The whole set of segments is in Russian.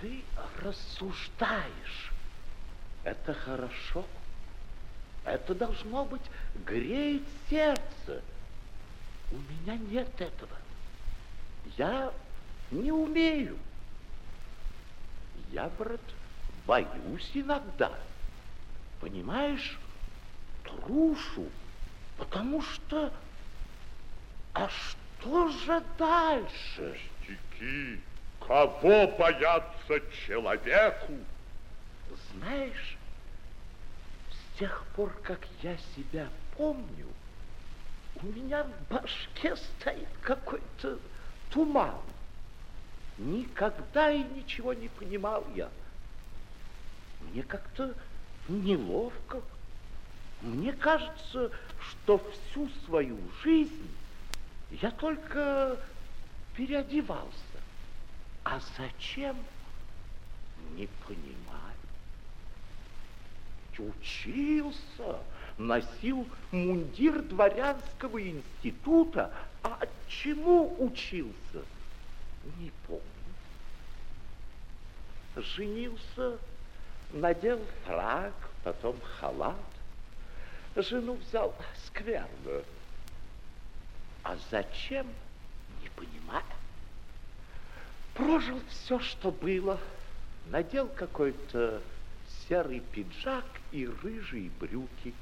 Ты рассуждаешь. Это хорошо. Это должно быть греет сердце. У меня нет этого. Я не умею. Я, брат, боюсь иногда. Понимаешь, трушу, потому что... А что же дальше? Пустяки. Кого бояться человеку? Знаешь, с тех пор, как я себя помню, у меня в башке стоит какой-то туман. Никогда и ничего не понимал я. Мне как-то неловко. Мне кажется, что всю свою жизнь я только переодевался. А зачем? Не понимаю. Учился, носил мундир дворянского института, а чему учился? Не помню. Женился, надел фраг, потом халат. Жену взял скверно. А зачем, не понимаю. Прожил все, что было. Надел какой-то серый пиджак и рыжие брюки.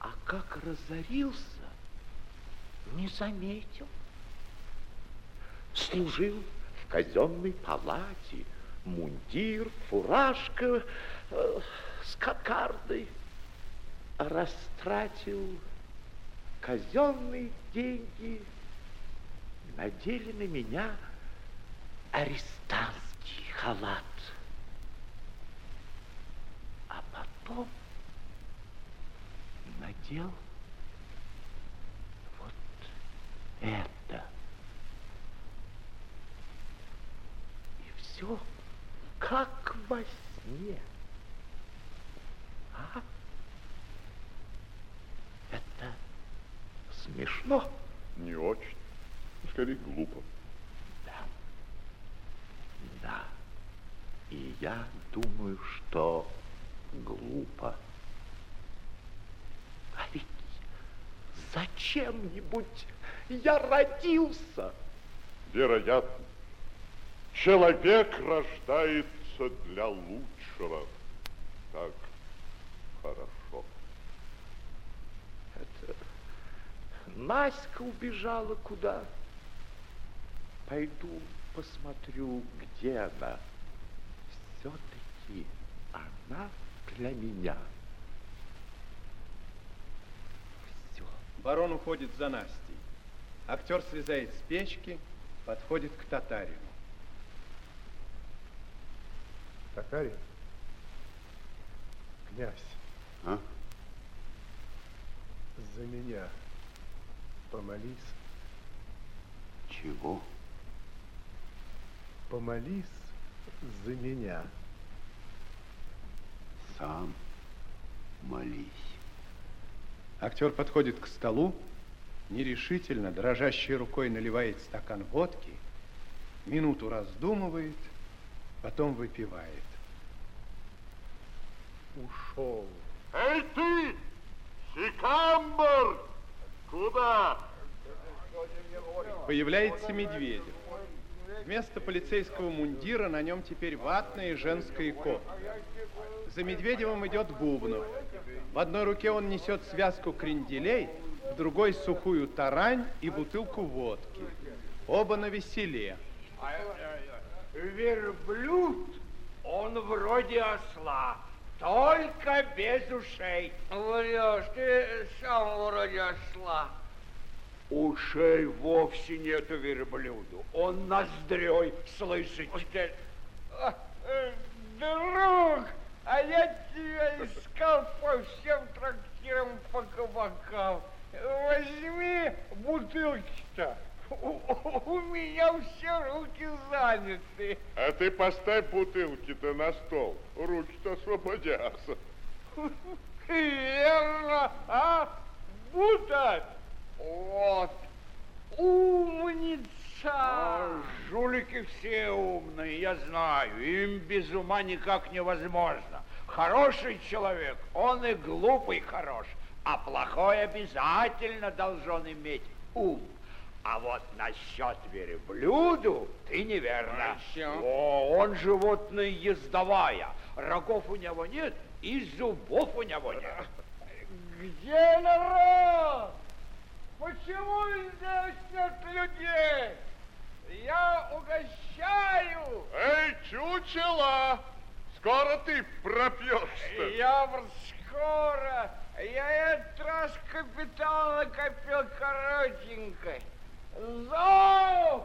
А как разорился, не заметил. Служил в казенной палате, мундир, фуражка э, с кокардой. Растратил казенные деньги, надели на меня арестантский халат. А потом надел вот это. И все как во сне. А? Это смешно? Не очень. Скорее, глупо. Да. Да. И я думаю, что глупо. А ведь зачем-нибудь я родился? Вероятно. Человек рождается для лучшего. Так хорошо. Это Наська убежала куда? Пойду посмотрю, где она. Все-таки она для меня. Все. Барон уходит за Настей. Актер слезает с печки, подходит к татарину. Татарин? Князь. А? За меня помолись. Чего? Помолись за меня. Сам молись. Актер подходит к столу, нерешительно, дрожащей рукой наливает стакан водки, минуту раздумывает, потом выпивает. Ушел. Эй ты, Сикамбр! Куда? Появляется Медведев. Вместо полицейского мундира на нем теперь ватная женская кофта. За Медведевым идет Бубнов. В одной руке он несет связку кренделей, в другой сухую тарань и бутылку водки. Оба на веселе. Верблюд, он вроде осла, только без ушей. Врешь, ты сам вроде осла. Ушей вовсе нету верблюду. Он ноздрёй слышит. А, э, Друг, а я тебя искал по всем трактирам, по кабакам. Возьми бутылки-то. У, у меня все руки заняты. А ты поставь бутылки-то на стол. Руки-то освободятся. Верно, а? Бутать. Вот. Умница. А, жулики все умные, я знаю. Им без ума никак невозможно. Хороший человек, он и глупый хорош, а плохой обязательно должен иметь ум. А вот насчет верблюду ты неверно. О, он животное ездовая. Рогов у него нет и зубов у него нет. Где народ? Почему здесь нет людей? Я угощаю. Эй, чучело! Скоро ты пропьешься. Я скоро. Я этот раз капитал накопил коротенько. Зов!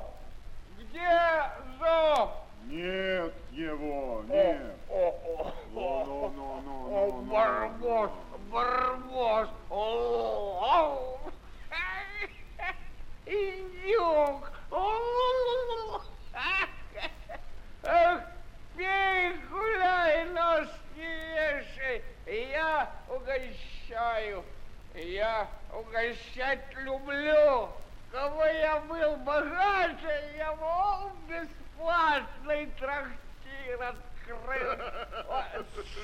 Где зов? Нет его, О, нет. о, о, Ну, о, ну, ну, ну, о, ну, ну, Барбос, ну. Барбос, о, о. Индюк, о, Эх, пей, гуляй, нос не вешай, я угощаю, я угощать люблю. Кого я был богаче, я мол трактир открыл.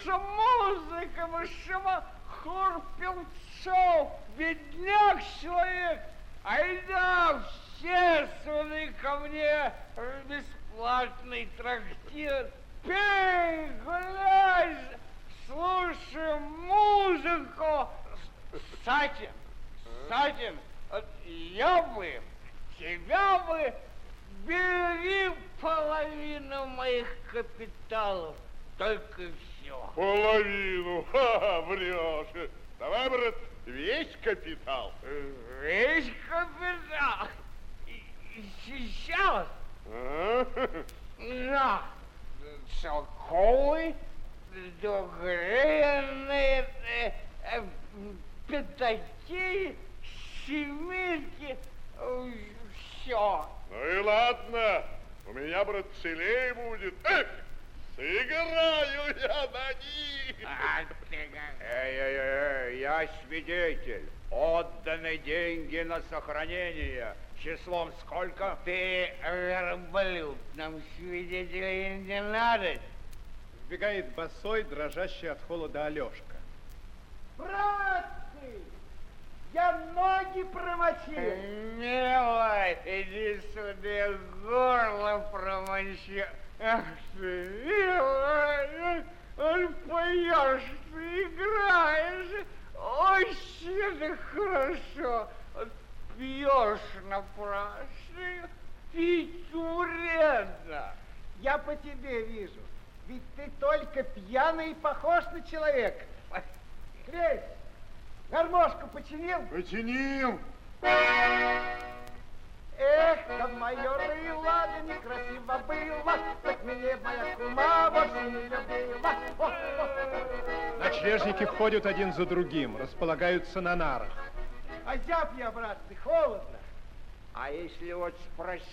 С музыком, шума, хор певцов, бедняк человек. Айда, все суды ко мне в бесплатный трактир. Пей, гуляй, слушай музыку. Сатин, Сатин, я бы, тебя бы, бери половину моих капиталов, только все. Половину, ха, врешь. Давай, брат, весь капитал. Весь капитал. Сейчас А? на целковый, догреянные э, э, пятаки, семерки, все. Ну и ладно, у меня, брат, целей будет. Эх, сыграю я на них. А? Эй, эй, эй, я свидетель. Отданы деньги на сохранение. Числом сколько? Ты верблюд, нам свидетелей не надо. Вбегает босой, дрожащий от холода Алешка. Братцы, я ноги промочил. Милый, иди сюда, горло промочи. Ах ты, милый, он поешь, ты играешь. Очень это хорошо. Пьешь напрасно, пить вредно. Я по тебе вижу. Ведь ты только пьяный и похож на человека. Кресь, гармошку починил? Починил. Эх, да мое рыло, да некрасиво было, так мне моя кума вовсе не любила. О, о. Ночлежники входят один за другим, располагаются на нарах. Озяб я, братцы, холодно. А если вот спросить,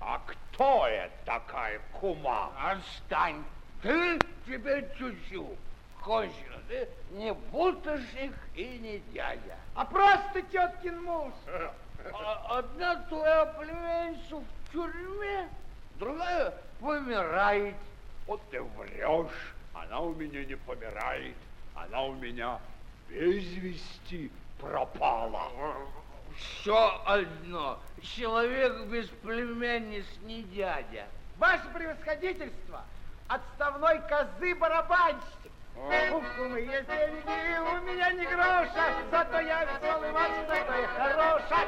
а кто это такая кума? Отстань, ты теперь чуть-чуть. Кончено, ты не бутышник и не дядя. А просто теткин муж. А Одна твоя племянница в тюрьме, другая помирает. Вот ты врешь, она у меня не помирает, она у меня без вести пропала. Все одно. Человек без племянниц не дядя. Ваше превосходительство, отставной козы барабанщик. Есть деньги, у меня не гроша, зато я веселый мальчик, зато я хороша.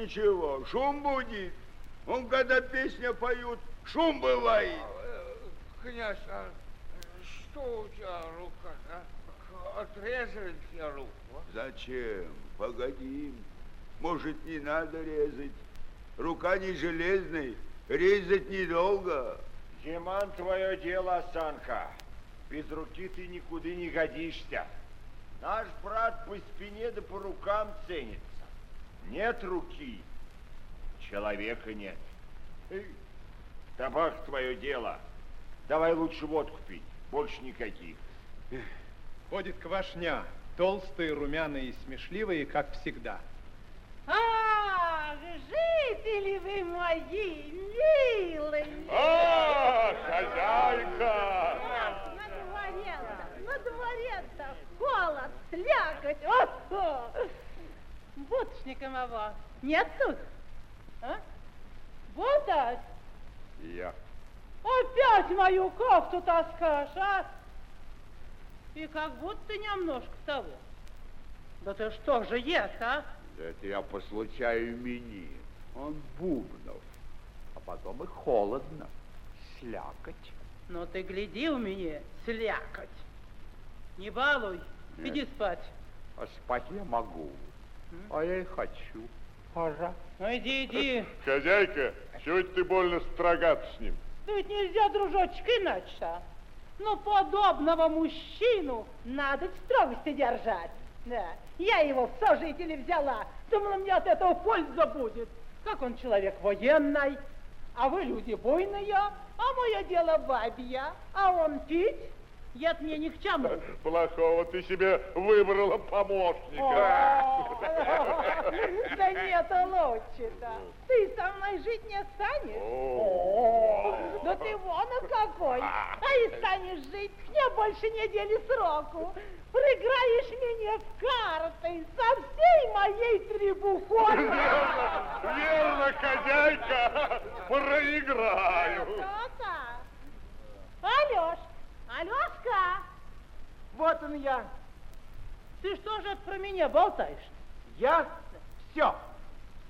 Ничего, шум будет. Он, когда песня поют, шум бывает. Князь, а что у тебя в руках, а? отрезать я руку. Зачем? Погоди. Может, не надо резать. Рука не железная, резать недолго. Зиман, твое дело, осанка. Без руки ты никуда не годишься. Наш брат по спине да по рукам ценится. Нет руки, человека нет. Эй, табак твое дело. Давай лучше водку пить, больше никаких. Ходит квашня, толстые, румяные и смешливые, как всегда. Ах, жители вы мои, милые! А, хозяйка! На дворе-то, на дворе-то холод, слякоть. О-хо! Будочника моего нет тут? А? Будать? Я. Опять мою кофту таскаешь, а? И как будто немножко того. Да ты что же ест, а? Да это я по случаю имени. Он Бубнов. А потом и холодно. Слякоть. Ну ты гляди у меня, слякоть. Не балуй, Нет. иди спать. А спать я могу. А я и хочу. Пора. Ну иди, иди. Хозяйка, чего ты больно строгат с ним? Да ведь нельзя, дружочек, иначе. а. Ну, подобного мужчину надо в строгости держать. Да. Я его в сожители взяла. Думала, мне от этого польза будет. Как он человек военный, а вы люди буйные, а мое дело бабье, а он пить, мне ни к чему. Плохого ты себе выбрала помощника. Да нет, лучше-то. Ты со мной жить не станешь? Да ты вон какой. А и станешь жить мне больше недели сроку. Проиграешь меня в карты со всей моей требухой. Верно, хозяйка, проиграю. Кто-то. Алешка, Вот он я. ты что же про меня болтаешь? Я все.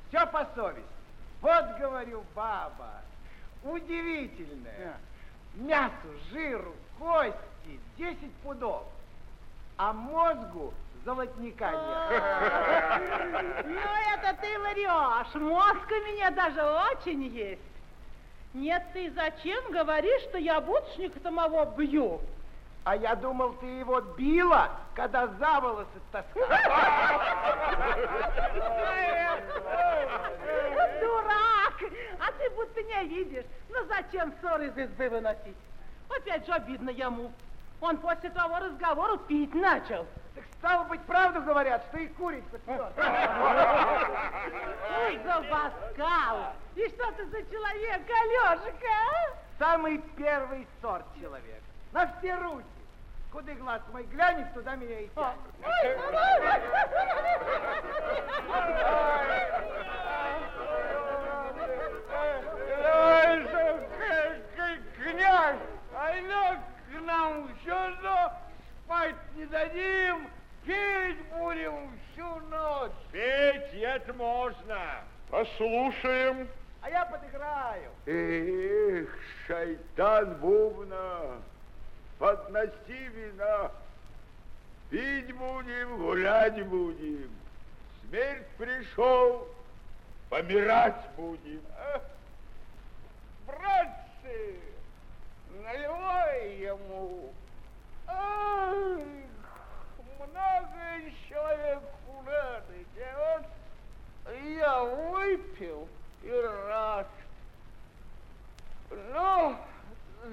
Все по совести. Вот, говорю, баба, удивительная. Мясу, жиру, кости, 10 пудов. А мозгу золотника нет. Ну, это ты врешь. Мозг у меня даже очень есть. Нет, ты зачем говоришь, что я будшник самого бью? А я думал, ты его била, когда за волосы таскал. Дурак! А ты будто не видишь. Ну зачем ссоры из избы выносить? Опять же обидно ему. Он после того разговора пить начал. Так стало быть, правду говорят, что и курить подпьет. Ой, забаскал! И что ты за человек, Алешка? а? Самый первый сорт человек. На все руки. Куда глаз мой глянет, туда меня и тянет. Князь, а ну к нам сюда, спать не дадим, пить будем всю ночь. Петь это можно. Послушаем. А я подыграю. Эх, шайтан Бубна, подноси вина. Пить будем, гулять будем. Смерть пришел, помирать будем. Братцы, наливай ему. Ах, много человек курады делать. Я выпил и рад. Ну,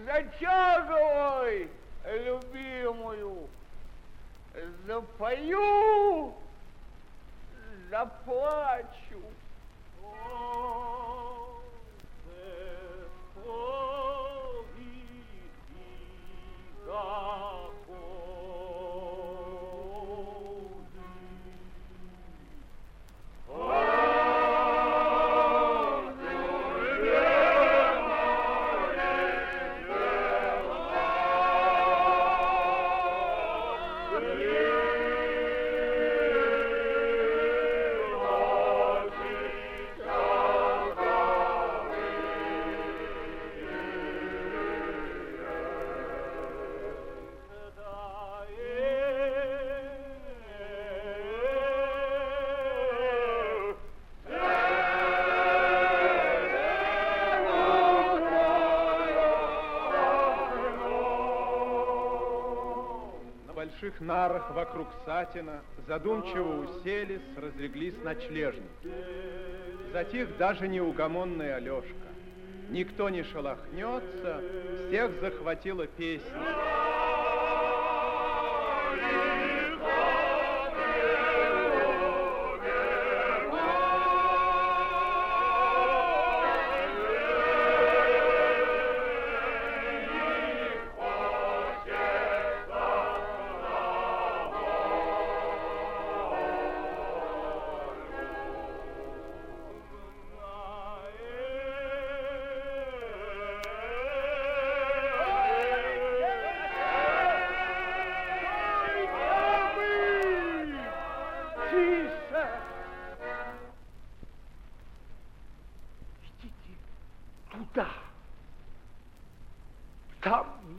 затягивай, любимую. Запою, заплачу. О, нарах вокруг Сатина задумчиво уселись, разлеглись ночлежники. Затих даже неугомонный Алешка. Никто не шелохнется, всех захватила песня.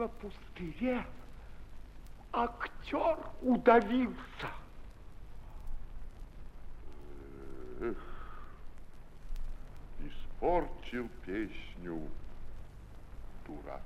На пустыре актер удавился. Эх, испортил песню дурак.